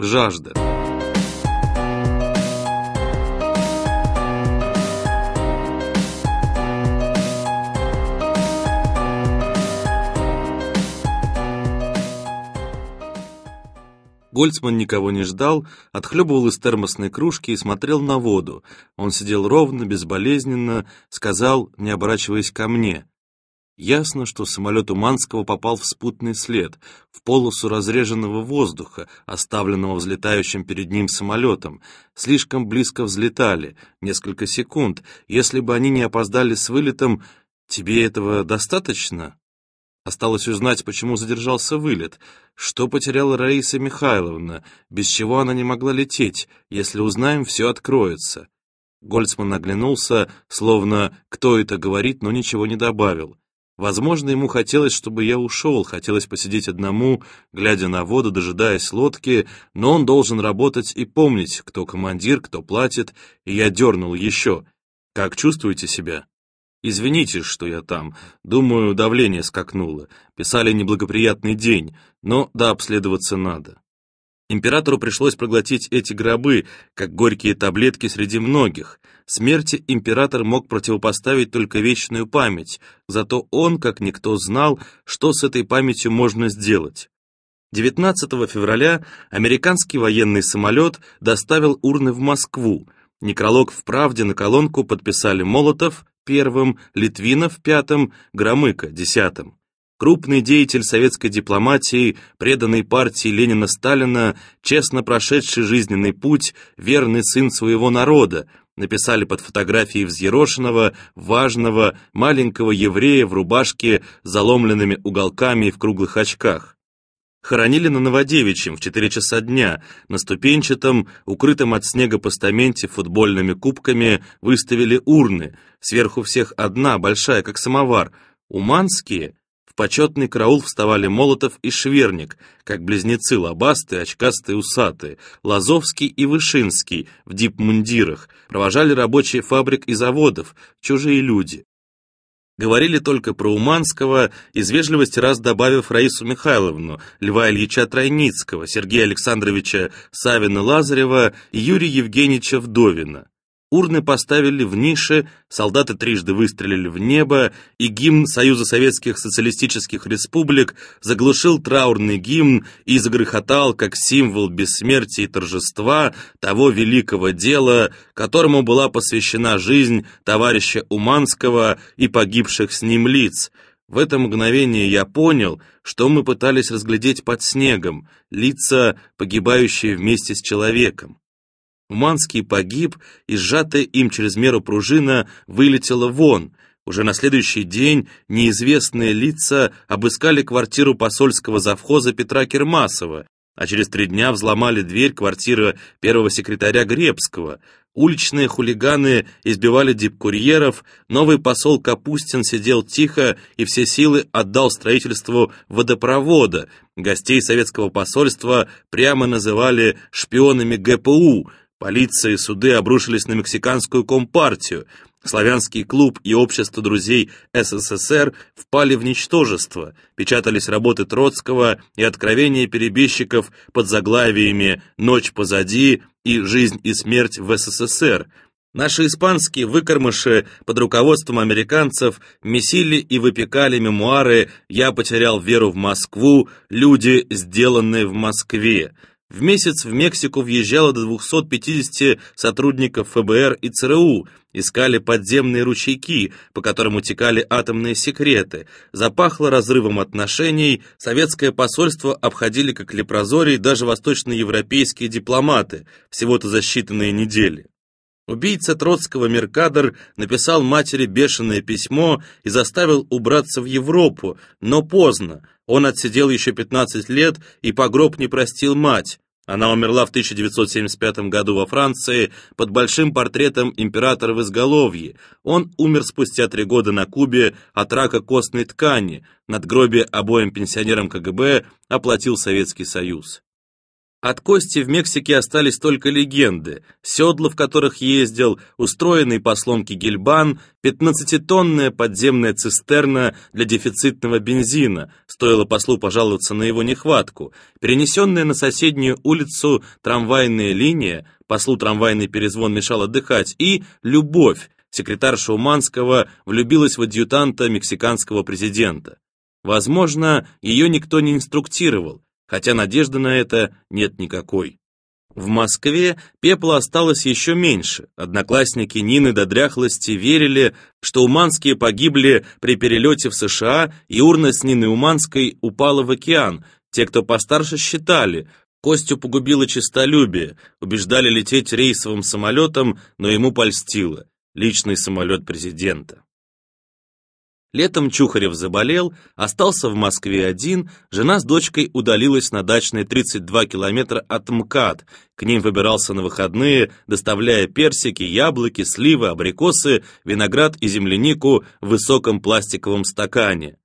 Жажда. Гольцман никого не ждал, отхлебывал из термосной кружки и смотрел на воду. Он сидел ровно, безболезненно, сказал, не оборачиваясь ко мне. Ясно, что самолет Уманского попал в спутный след, в полосу разреженного воздуха, оставленного взлетающим перед ним самолетом. Слишком близко взлетали, несколько секунд. Если бы они не опоздали с вылетом, тебе этого достаточно? Осталось узнать, почему задержался вылет, что потеряла Раиса Михайловна, без чего она не могла лететь. Если узнаем, все откроется. Гольцман оглянулся, словно кто это говорит, но ничего не добавил. Возможно, ему хотелось, чтобы я ушел, хотелось посидеть одному, глядя на воду, дожидаясь лодки, но он должен работать и помнить, кто командир, кто платит, и я дернул еще. Как чувствуете себя? Извините, что я там. Думаю, давление скакнуло. Писали неблагоприятный день, но да, обследоваться надо. Императору пришлось проглотить эти гробы, как горькие таблетки среди многих. Смерти император мог противопоставить только вечную память, зато он, как никто, знал, что с этой памятью можно сделать. 19 февраля американский военный самолет доставил урны в Москву. Некролог в «Правде» на колонку подписали Молотов, первым, Литвинов пятым, Громыко десятым. Крупный деятель советской дипломатии, преданный партии Ленина-Сталина, честно прошедший жизненный путь, верный сын своего народа, написали под фотографией взъерошенного, важного, маленького еврея в рубашке с заломленными уголками и в круглых очках. Хоронили на Новодевичьем в 4 часа дня, на ступенчатом, укрытом от снега постаменте футбольными кубками выставили урны, сверху всех одна, большая, как самовар. Уманские почетный караул вставали Молотов и Шверник, как близнецы лобастые, очкастые, усатые, Лазовский и Вышинский в дипмундирах, провожали рабочие фабрик и заводов, чужие люди. Говорили только про Уманского, из вежливости раз добавив Раису Михайловну, Льва Ильича Тройницкого, Сергея Александровича Савина-Лазарева и Юрия Евгеньевича Вдовина. Урны поставили в нише, солдаты трижды выстрелили в небо, и гимн Союза Советских Социалистических Республик заглушил траурный гимн и загрохотал как символ бессмертия и торжества того великого дела, которому была посвящена жизнь товарища Уманского и погибших с ним лиц. В это мгновение я понял, что мы пытались разглядеть под снегом, лица, погибающие вместе с человеком. Уманский погиб, и сжатая им через меру пружина вылетела вон. Уже на следующий день неизвестные лица обыскали квартиру посольского завхоза Петра Кермасова, а через три дня взломали дверь квартиры первого секретаря Гребского. Уличные хулиганы избивали дипкурьеров, новый посол Капустин сидел тихо и все силы отдал строительству водопровода. Гостей советского посольства прямо называли шпионами ГПУ, Полиция и суды обрушились на мексиканскую компартию. Славянский клуб и общество друзей СССР впали в ничтожество. Печатались работы Троцкого и откровения перебежчиков под заглавиями «Ночь позади» и «Жизнь и смерть в СССР». Наши испанские выкормыши под руководством американцев месили и выпекали мемуары «Я потерял веру в Москву. Люди, сделанные в Москве». В месяц в Мексику въезжало до 250 сотрудников ФБР и ЦРУ, искали подземные ручейки, по которым утекали атомные секреты, запахло разрывом отношений, советское посольство обходили как лепрозорий даже восточноевропейские дипломаты, всего-то за считанные недели. Убийца Троцкого Меркадор написал матери бешеное письмо и заставил убраться в Европу, но поздно. Он отсидел еще 15 лет и погроб не простил мать. Она умерла в 1975 году во Франции под большим портретом императора в изголовье. Он умер спустя три года на Кубе от рака костной ткани. Надгробие обоим пенсионерам КГБ оплатил Советский Союз. От Кости в Мексике остались только легенды, седла, в которых ездил, устроенный по сломке гельбан, 15-тонная подземная цистерна для дефицитного бензина, стоило послу пожаловаться на его нехватку, перенесенная на соседнюю улицу трамвайная линия, послу трамвайный перезвон мешал отдыхать, и любовь, секретарша Уманского влюбилась в адъютанта мексиканского президента. Возможно, ее никто не инструктировал, хотя надежды на это нет никакой. В Москве пепла осталось еще меньше. Одноклассники Нины до дряхлости верили, что Уманские погибли при перелете в США, и урна с Ниной Уманской упала в океан. Те, кто постарше, считали, Костю погубило честолюбие, убеждали лететь рейсовым самолетом, но ему польстило. Личный самолет президента. Летом Чухарев заболел, остался в Москве один, жена с дочкой удалилась на дачные 32 километра от МКАД, к ним выбирался на выходные, доставляя персики, яблоки, сливы, абрикосы, виноград и землянику в высоком пластиковом стакане.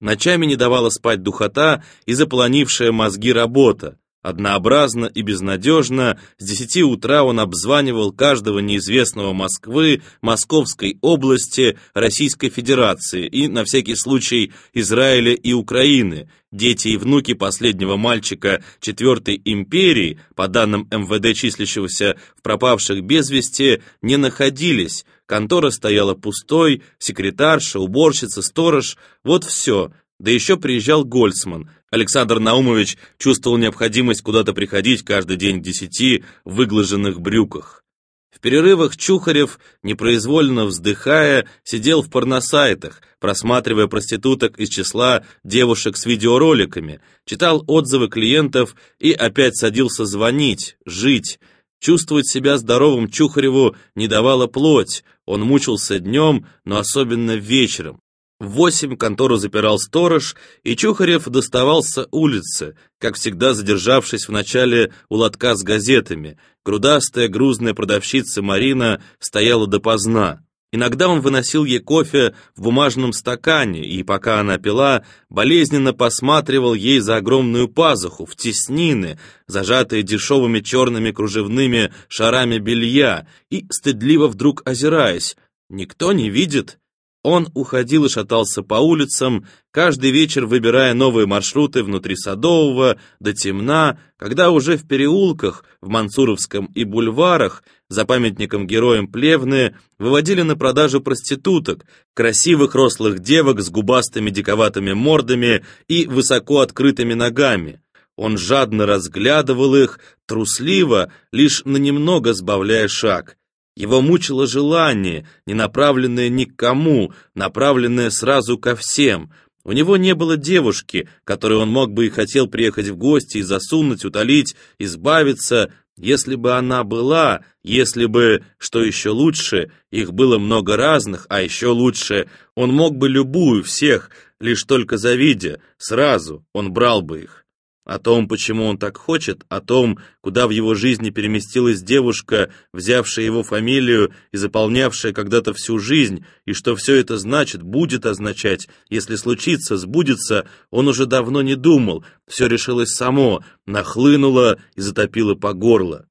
Ночами не давала спать духота и заполонившая мозги работа. Однообразно и безнадежно с десяти утра он обзванивал каждого неизвестного Москвы, Московской области, Российской Федерации и, на всякий случай, Израиля и Украины. Дети и внуки последнего мальчика Четвертой империи, по данным МВД, числящегося в пропавших без вести, не находились. Контора стояла пустой, секретарша, уборщица, сторож, вот все. Да еще приезжал Гольцман – Александр Наумович чувствовал необходимость куда-то приходить каждый день к десяти в выглаженных брюках. В перерывах Чухарев, непроизвольно вздыхая, сидел в порносайтах, просматривая проституток из числа девушек с видеороликами, читал отзывы клиентов и опять садился звонить, жить. Чувствовать себя здоровым Чухареву не давала плоть, он мучился днем, но особенно вечером. В восемь контору запирал сторож, и Чухарев доставался улице, как всегда задержавшись вначале у лотка с газетами. Грудастая грузная продавщица Марина стояла допоздна. Иногда он выносил ей кофе в бумажном стакане, и пока она пила, болезненно посматривал ей за огромную пазуху, в теснины, зажатые дешевыми черными кружевными шарами белья, и, стыдливо вдруг озираясь, «Никто не видит?» Он уходил и шатался по улицам, каждый вечер выбирая новые маршруты внутри Садового до темна, когда уже в переулках, в Мансуровском и бульварах, за памятником героям Плевны, выводили на продажу проституток, красивых рослых девок с губастыми диковатыми мордами и высоко открытыми ногами. Он жадно разглядывал их, трусливо, лишь на немного сбавляя шаг. Его мучило желание, не направленное ни к кому, направленное сразу ко всем. У него не было девушки, которой он мог бы и хотел приехать в гости и засунуть, утолить, избавиться, если бы она была, если бы, что еще лучше, их было много разных, а еще лучше, он мог бы любую, всех, лишь только завидя, сразу он брал бы их. О том, почему он так хочет, о том, куда в его жизни переместилась девушка, взявшая его фамилию и заполнявшая когда-то всю жизнь, и что все это значит, будет означать, если случится, сбудется, он уже давно не думал, все решилось само, нахлынуло и затопило по горло.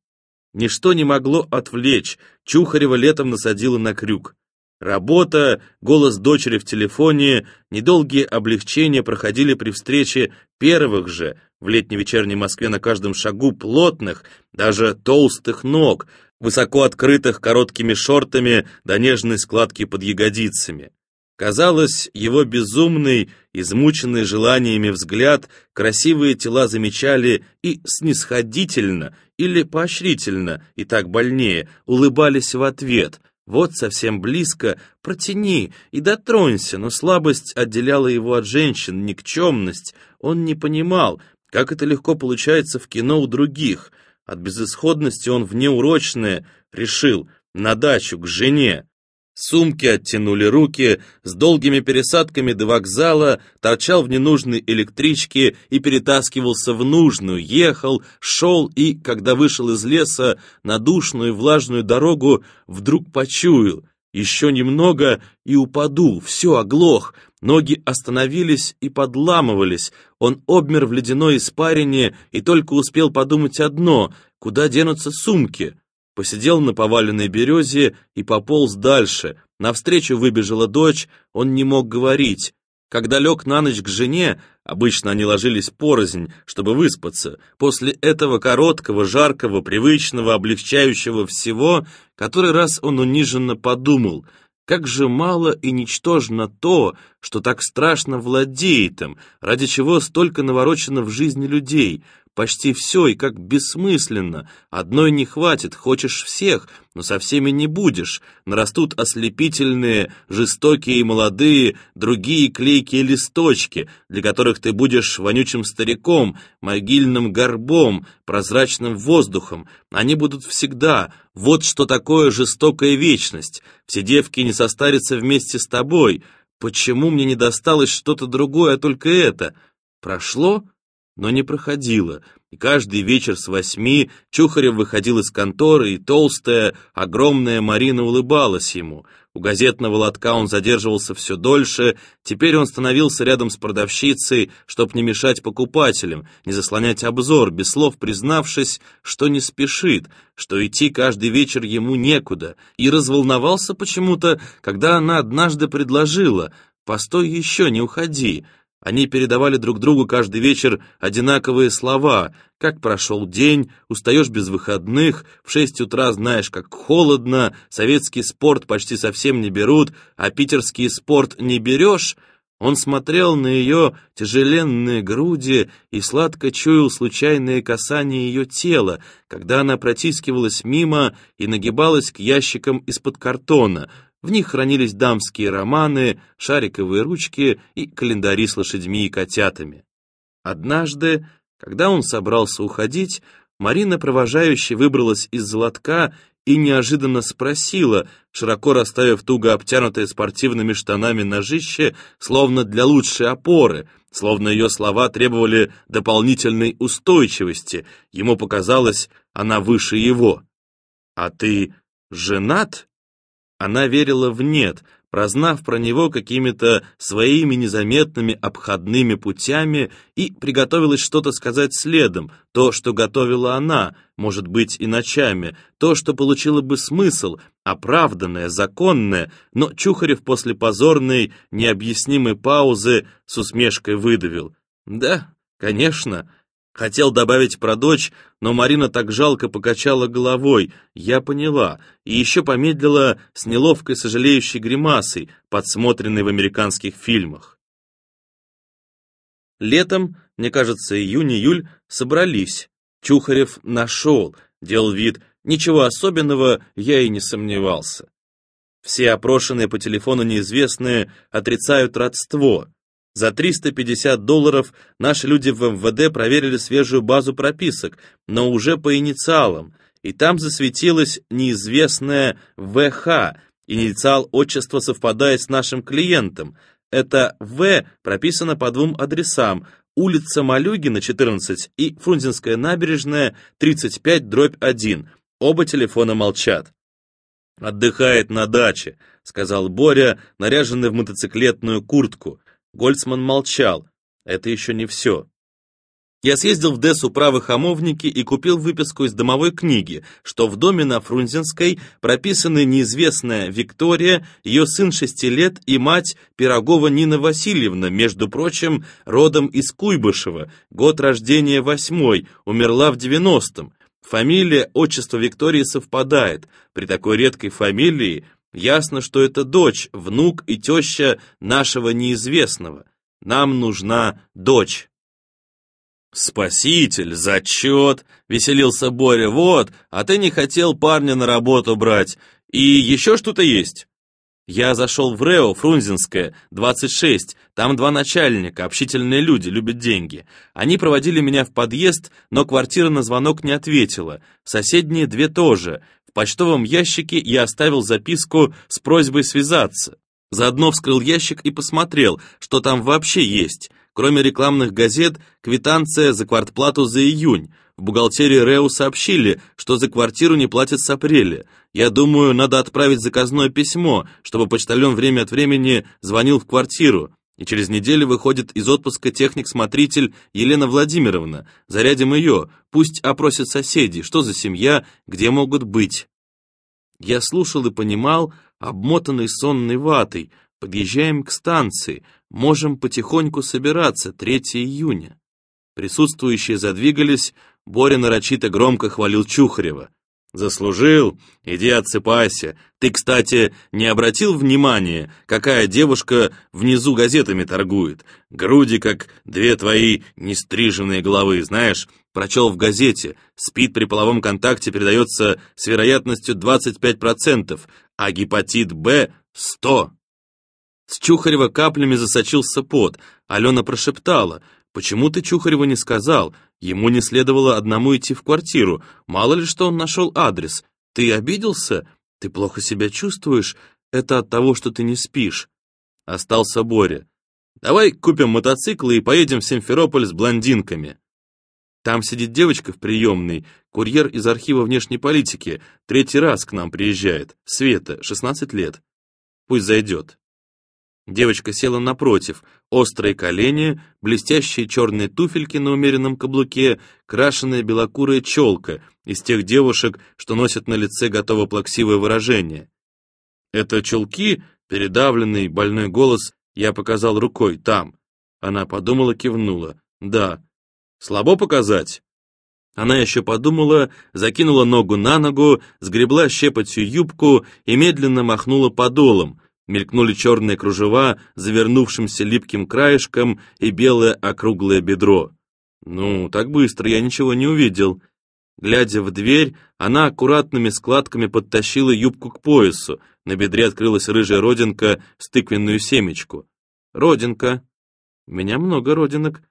Ничто не могло отвлечь, Чухарева летом насадила на крюк. Работа, голос дочери в телефоне, недолгие облегчения проходили при встрече первых же, в летней вечерней Москве на каждом шагу плотных, даже толстых ног, высоко открытых короткими шортами до нежной складки под ягодицами. Казалось, его безумный, измученный желаниями взгляд красивые тела замечали и снисходительно или поощрительно, и так больнее, улыбались в ответ, вот совсем близко, протяни и дотронься, но слабость отделяла его от женщин, никчемность. Он не понимал, как это легко получается в кино у других. От безысходности он внеурочное решил, на дачу, к жене. Сумки оттянули руки, с долгими пересадками до вокзала, торчал в ненужной электричке и перетаскивался в нужную, ехал, шел и, когда вышел из леса на душную влажную дорогу, вдруг почуял. Еще немного и упаду, все, оглох. Ноги остановились и подламывались. Он обмер в ледяной испарине и только успел подумать одно — куда денутся сумки? Посидел на поваленной березе и пополз дальше. Навстречу выбежала дочь, он не мог говорить. Когда лег на ночь к жене, обычно они ложились порознь, чтобы выспаться, после этого короткого, жаркого, привычного, облегчающего всего, который раз он униженно подумал, как же мало и ничтожно то, что так страшно владеет им, ради чего столько наворочено в жизни людей, почти все и как бессмысленно. Одной не хватит, хочешь всех, но со всеми не будешь. Нарастут ослепительные, жестокие и молодые, другие клейкие листочки, для которых ты будешь вонючим стариком, могильным горбом, прозрачным воздухом. Они будут всегда. Вот что такое жестокая вечность. Все девки не состарятся вместе с тобой. Почему мне не досталось что-то другое, а только это? Прошло? Но не проходило, и каждый вечер с восьми Чухарев выходил из конторы, и толстая, огромная Марина улыбалась ему. У газетного лотка он задерживался все дольше, теперь он становился рядом с продавщицей, чтоб не мешать покупателям, не заслонять обзор, без слов признавшись, что не спешит, что идти каждый вечер ему некуда, и разволновался почему-то, когда она однажды предложила «Постой еще, не уходи», они передавали друг другу каждый вечер одинаковые слова. Как прошел день, устаешь без выходных, в шесть утра знаешь, как холодно, советский спорт почти совсем не берут, а питерский спорт не берешь. Он смотрел на ее тяжеленные груди и сладко чуял случайные касания ее тела, когда она протискивалась мимо и нагибалась к ящикам из-под картона — в них хранились дамские романы, шариковые ручки и календари с лошадьми и котятами. Однажды, когда он собрался уходить, Марина, провожающая, выбралась из золотка и неожиданно спросила, широко расставив туго обтянутое спортивными штанами ножище, словно для лучшей опоры, словно ее слова требовали дополнительной устойчивости. Ему показалось, она выше его. «А ты женат?» Она верила в «нет», прознав про него какими-то своими незаметными обходными путями и приготовилась что-то сказать следом, то, что готовила она, может быть, и ночами, то, что получило бы смысл, оправданное, законное, но Чухарев после позорной, необъяснимой паузы с усмешкой выдавил. «Да, конечно, Хотел добавить про дочь, но Марина так жалко покачала головой. Я поняла. И еще помедлила с неловкой сожалеющей гримасой, подсмотренной в американских фильмах. Летом, мне кажется, июнь-июль, собрались. Чухарев нашел, делал вид, ничего особенного, я и не сомневался. Все опрошенные по телефону неизвестные отрицают родство. За 350 долларов наши люди в МВД проверили свежую базу прописок, но уже по инициалам, и там засветилось неизвестное ВХ, инициал отчества совпадает с нашим клиентом. Это В прописано по двум адресам, улица Малюгина, 14, и Фрунзенская набережная, 35, дробь 1. Оба телефона молчат. «Отдыхает на даче», — сказал Боря, наряженный в мотоциклетную куртку. Гольцман молчал. Это еще не все. Я съездил в Десс управы Хамовники и купил выписку из домовой книги, что в доме на Фрунзенской прописаны неизвестная Виктория, ее сын шести лет и мать Пирогова Нина Васильевна, между прочим, родом из Куйбышева, год рождения восьмой, умерла в девяностом. Фамилия, отчество Виктории совпадает. При такой редкой фамилии Ясно, что это дочь, внук и теща нашего неизвестного. Нам нужна дочь. «Спаситель, зачет!» — веселился Боря. «Вот, а ты не хотел парня на работу брать. И еще что-то есть?» Я зашел в Рео, Фрунзенское, 26. Там два начальника, общительные люди, любят деньги. Они проводили меня в подъезд, но квартира на звонок не ответила. Соседние две тоже. Почтовом ящике я оставил записку с просьбой связаться. Заодно вскрыл ящик и посмотрел, что там вообще есть. Кроме рекламных газет, квитанция за квартплату за июнь. В бухгалтерии РЭУ сообщили, что за квартиру не платят с апреля. Я думаю, надо отправить заказное письмо, чтобы почтальон время от времени звонил в квартиру. И через неделю выходит из отпуска техник-смотритель Елена Владимировна. Зарядим ее, пусть опросят соседей, что за семья, где могут быть. Я слушал и понимал, обмотанный сонной ватой, подъезжаем к станции, можем потихоньку собираться, 3 июня. Присутствующие задвигались, Боря нарочито громко хвалил Чухарева. «Заслужил? Иди отсыпайся. Ты, кстати, не обратил внимания, какая девушка внизу газетами торгует? Груди, как две твои нестриженные головы, знаешь? Прочел в газете. Спид при половом контакте передается с вероятностью 25%, а гепатит Б — 100%. С Чухарева каплями засочился пот. Алена прошептала. «Почему ты Чухареву не сказал? Ему не следовало одному идти в квартиру. Мало ли что он нашел адрес. Ты обиделся? Ты плохо себя чувствуешь? Это от того, что ты не спишь. Остался Боря. Давай купим мотоциклы и поедем в Симферополь с блондинками. Там сидит девочка в приемной, курьер из архива внешней политики, третий раз к нам приезжает, Света, 16 лет. Пусть зайдет. Девочка села напротив, острые колени, блестящие черные туфельки на умеренном каблуке, крашеная белокурая челка из тех девушек, что носят на лице готово плаксивое выражение. «Это чулки?» — передавленный больной голос я показал рукой, там. Она подумала, кивнула. «Да». «Слабо показать?» Она еще подумала, закинула ногу на ногу, сгребла щепотью юбку и медленно махнула подолом, Мелькнули черные кружева, завернувшимся липким краешком и белое округлое бедро. Ну, так быстро я ничего не увидел. Глядя в дверь, она аккуратными складками подтащила юбку к поясу. На бедре открылась рыжая родинка с тыквенную семечку. Родинка. У меня много родинок.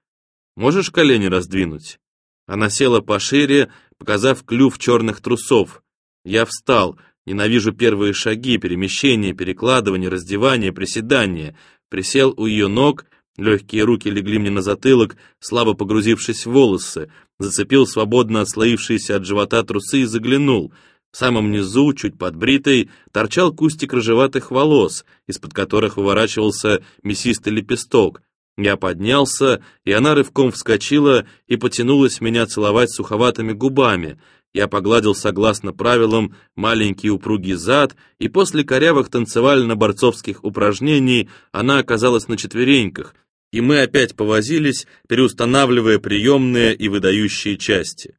Можешь колени раздвинуть? Она села пошире, показав клюв черных трусов. Я встал, Ненавижу первые шаги, перемещения, перекладывания, раздевания, приседания. Присел у ее ног, легкие руки легли мне на затылок, слабо погрузившись в волосы, зацепил свободно отслоившиеся от живота трусы и заглянул. В самом низу, чуть подбритый, торчал кустик рыжеватых волос, из-под которых выворачивался мясистый лепесток. Я поднялся, и она рывком вскочила и потянулась меня целовать суховатыми губами — я погладил согласно правилам маленький упругий зад, и после корявых танцевально-борцовских упражнений она оказалась на четвереньках, и мы опять повозились, переустанавливая приемные и выдающие части.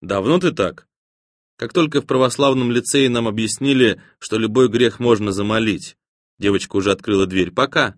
«Давно ты так?» Как только в православном лицее нам объяснили, что любой грех можно замолить. Девочка уже открыла дверь. «Пока».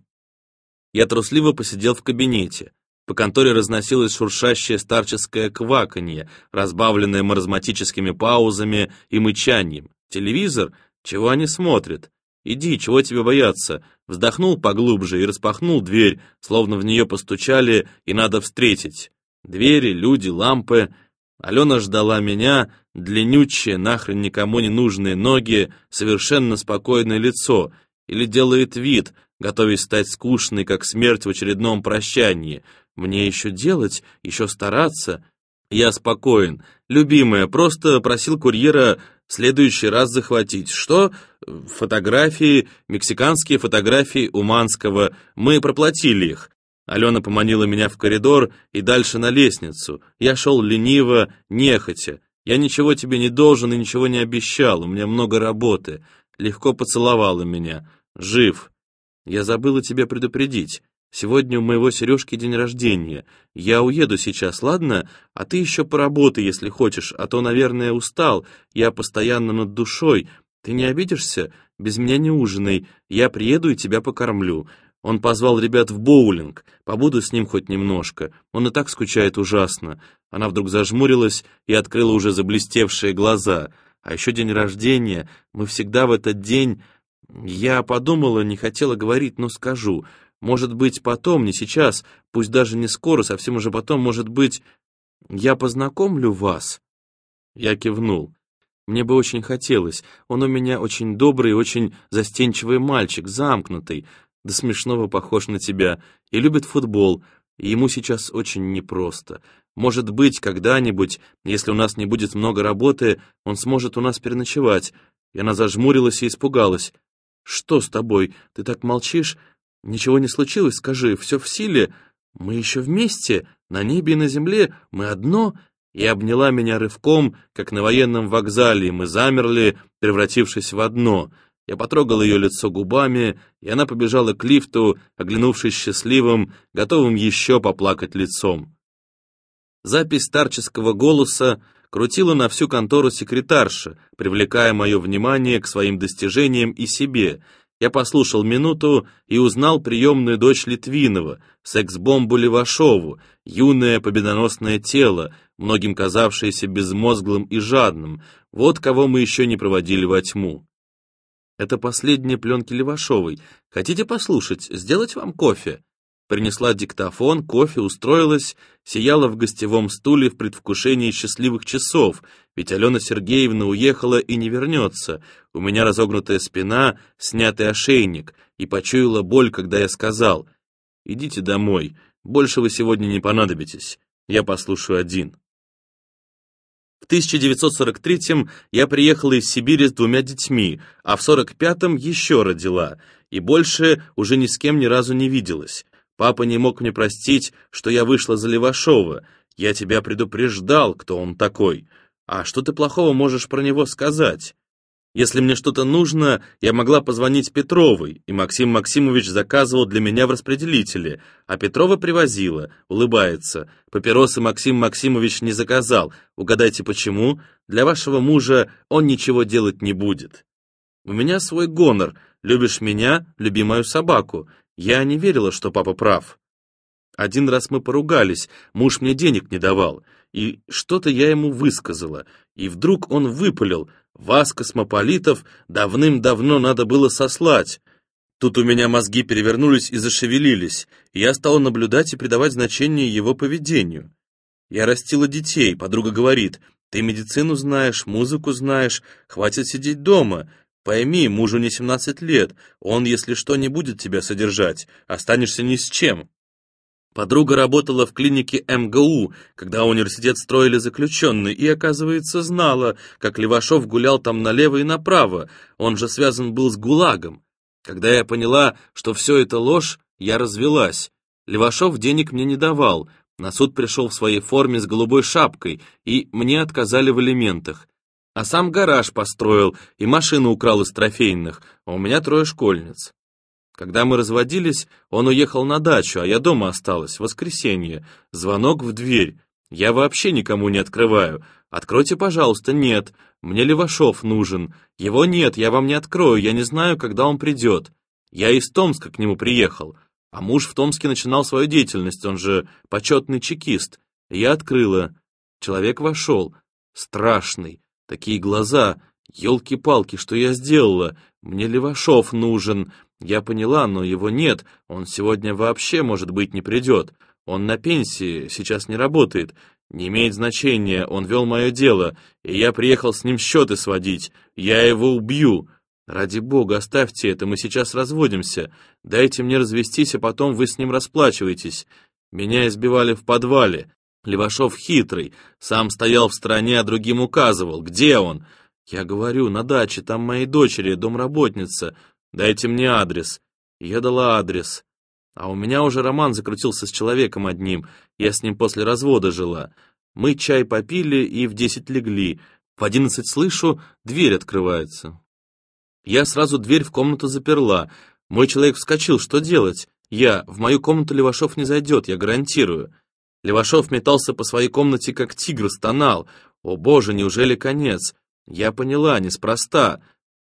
Я трусливо посидел в кабинете. По конторе разносилось шуршащее старческое кваканье, разбавленное маразматическими паузами и мычанием. Телевизор? Чего они смотрят? Иди, чего тебе бояться? Вздохнул поглубже и распахнул дверь, словно в нее постучали и надо встретить. Двери, люди, лампы. Алена ждала меня, длиннючие, нахрен никому не нужные ноги, совершенно спокойное лицо, или делает вид, готовясь стать скучной, как смерть в очередном прощании, мне еще делать, еще стараться. Я спокоен. Любимая, просто просил курьера в следующий раз захватить. Что? Фотографии, мексиканские фотографии Уманского. Мы проплатили их. Алена поманила меня в коридор и дальше на лестницу. Я шел лениво, нехотя. Я ничего тебе не должен и ничего не обещал, у меня много работы. Легко поцеловала меня. Жив. Я забыла тебя предупредить. Сегодня у моего Сережки день рождения. Я уеду сейчас, ладно? А ты еще поработай, если хочешь, а то, наверное, устал. Я постоянно над душой. Ты не обидишься? Без меня не ужинай. Я приеду и тебя покормлю. Он позвал ребят в боулинг. Побуду с ним хоть немножко. Он и так скучает ужасно. Она вдруг зажмурилась и открыла уже заблестевшие глаза. А еще день рождения. Мы всегда в этот день... Я подумала, не хотела говорить, но скажу. Может быть, потом, не сейчас, пусть даже не скоро, совсем уже потом, может быть, я познакомлю вас?» Я кивнул. Мне бы очень хотелось. Он у меня очень добрый, очень застенчивый мальчик, замкнутый, до смешного похож на тебя, и любит футбол. и ему сейчас очень непросто. Может быть, когда-нибудь, если у нас не будет много работы, он сможет у нас переночевать. И она зажмурилась и испугалась. «Что с тобой? Ты так молчишь? Ничего не случилось? Скажи, все в силе? Мы еще вместе, на небе и на земле, мы одно...» И обняла меня рывком, как на военном вокзале, мы замерли, превратившись в одно. Я потрогал ее лицо губами, и она побежала к лифту, оглянувшись счастливым, готовым еще поплакать лицом. Запись старческого голоса крутила на всю контору секретарша, привлекая мое внимание к своим достижениям и себе. Я послушал минуту и узнал приемную дочь Литвинова, секс-бомбу Левашову, юное победоносное тело, многим казавшееся безмозглым и жадным. Вот кого мы еще не проводили во тьму. Это последние пленки Левашовой. Хотите послушать? Сделать вам кофе? Принесла диктофон, кофе, устроилась, сияла в гостевом стуле в предвкушении счастливых часов, ведь Алена Сергеевна уехала и не вернется. У меня разогнутая спина, снятый ошейник, и почуяла боль, когда я сказал «Идите домой, больше вы сегодня не понадобитесь, я послушаю один». В 1943-м я приехала из Сибири с двумя детьми, а в 45-м еще родила, и больше уже ни с кем ни разу не виделась. Папа не мог мне простить, что я вышла за Левашова. Я тебя предупреждал, кто он такой. А что ты плохого можешь про него сказать? Если мне что-то нужно, я могла позвонить Петровой, и Максим Максимович заказывал для меня в распределителе, а Петрова привозила, улыбается. Папиросы Максим Максимович не заказал. Угадайте почему? Для вашего мужа он ничего делать не будет. У меня свой гонор. Любишь меня, люби мою собаку. Я не верила, что папа прав. Один раз мы поругались, муж мне денег не давал, и что-то я ему высказала, и вдруг он выпалил, вас, космополитов, давным-давно надо было сослать. Тут у меня мозги перевернулись и зашевелились, и я стала наблюдать и придавать значение его поведению. Я растила детей, подруга говорит, ты медицину знаешь, музыку знаешь, хватит сидеть дома, Пойми, мужу не 17 лет, он, если что, не будет тебя содержать, останешься ни с чем. Подруга работала в клинике МГУ, когда университет строили заключенный, и, оказывается, знала, как Левашов гулял там налево и направо, он же связан был с ГУЛАГом. Когда я поняла, что все это ложь, я развелась. Левашов денег мне не давал, на суд пришел в своей форме с голубой шапкой, и мне отказали в элементах а сам гараж построил и машину украл из трофейных, а у меня трое школьниц. Когда мы разводились, он уехал на дачу, а я дома осталась, воскресенье. Звонок в дверь. Я вообще никому не открываю. Откройте, пожалуйста, нет. Мне Левашов нужен. Его нет, я вам не открою, я не знаю, когда он придет. Я из Томска к нему приехал. А муж в Томске начинал свою деятельность, он же почетный чекист. Я открыла. Человек вошел. Страшный. Такие глаза! Елки-палки, что я сделала? Мне Левашов нужен. Я поняла, но его нет. Он сегодня вообще, может быть, не придет. Он на пенсии, сейчас не работает. Не имеет значения, он вел мое дело, и я приехал с ним счеты сводить. Я его убью. Ради бога, оставьте это, мы сейчас разводимся. Дайте мне развестись, а потом вы с ним расплачиваетесь. Меня избивали в подвале. Левашов хитрый, сам стоял в стороне, а другим указывал. Где он? Я говорю, на даче, там моей дочери, домработница. Дайте мне адрес. Я дала адрес. А у меня уже роман закрутился с человеком одним. Я с ним после развода жила. Мы чай попили и в десять легли. В одиннадцать слышу, дверь открывается. Я сразу дверь в комнату заперла. Мой человек вскочил, что делать? Я, в мою комнату Левашов не зайдет, я гарантирую. Левашов метался по своей комнате, как тигр, стонал. «О боже, неужели конец?» Я поняла, неспроста.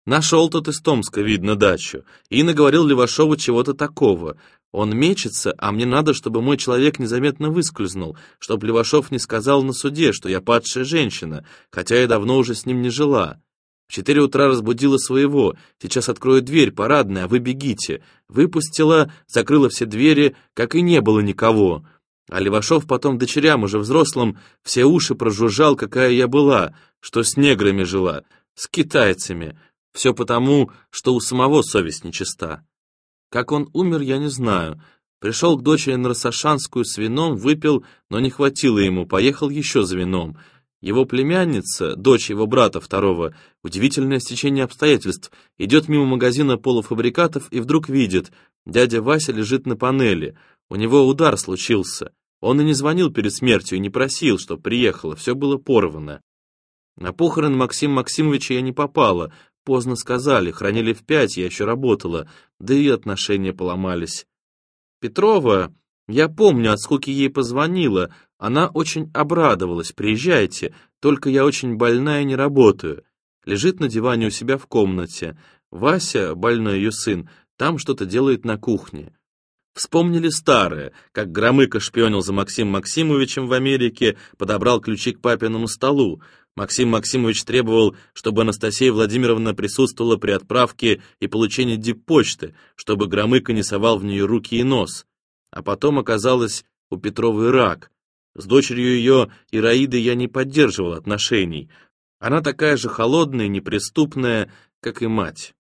Нашел тот из Томска, видно, дачу, и наговорил Левашову чего-то такого. Он мечется, а мне надо, чтобы мой человек незаметно выскользнул, чтобы Левашов не сказал на суде, что я падшая женщина, хотя я давно уже с ним не жила. В четыре утра разбудила своего. Сейчас открою дверь, парадная, а вы бегите. Выпустила, закрыла все двери, как и не было никого. А Левашов потом дочерям, уже взрослым, все уши прожужжал, какая я была, что с неграми жила, с китайцами. Все потому, что у самого совесть нечиста. Как он умер, я не знаю. Пришел к дочери на Рассашанскую с вином, выпил, но не хватило ему, поехал еще за вином. Его племянница, дочь его брата второго, удивительное стечение обстоятельств, идет мимо магазина полуфабрикатов и вдруг видит, дядя Вася лежит на панели, у него удар случился. Он и не звонил перед смертью, и не просил, чтоб приехала, все было порвано. На похороны Максима Максимовича я не попала, поздно сказали, хранили в пять, я еще работала, да и отношения поломались. Петрова, я помню, от скуки ей позвонила, она очень обрадовалась, приезжайте, только я очень больная и не работаю. Лежит на диване у себя в комнате. Вася, больной ее сын, там что-то делает на кухне. Вспомнили старое, как Громыко шпионил за Максимом Максимовичем в Америке, подобрал ключи к папиному столу. Максим Максимович требовал, чтобы Анастасия Владимировна присутствовала при отправке и получении диппочты, чтобы Громыко не совал в нее руки и нос. А потом оказалось у Петровой рак. С дочерью ее Ираиды я не поддерживал отношений. Она такая же холодная и неприступная, как и мать.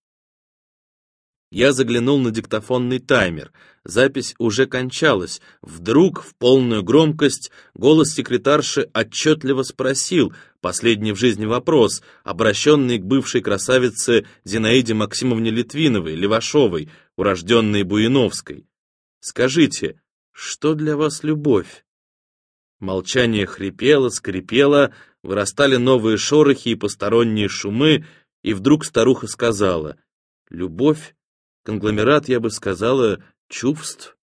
Я заглянул на диктофонный таймер. Запись уже кончалась. Вдруг, в полную громкость, голос секретарши отчетливо спросил последний в жизни вопрос, обращенный к бывшей красавице Зинаиде Максимовне Литвиновой, Левашовой, урожденной Буиновской. «Скажите, что для вас любовь?» Молчание хрипело, скрипело, вырастали новые шорохи и посторонние шумы, и вдруг старуха сказала, «Любовь Конгломерат, я бы сказала, чувств,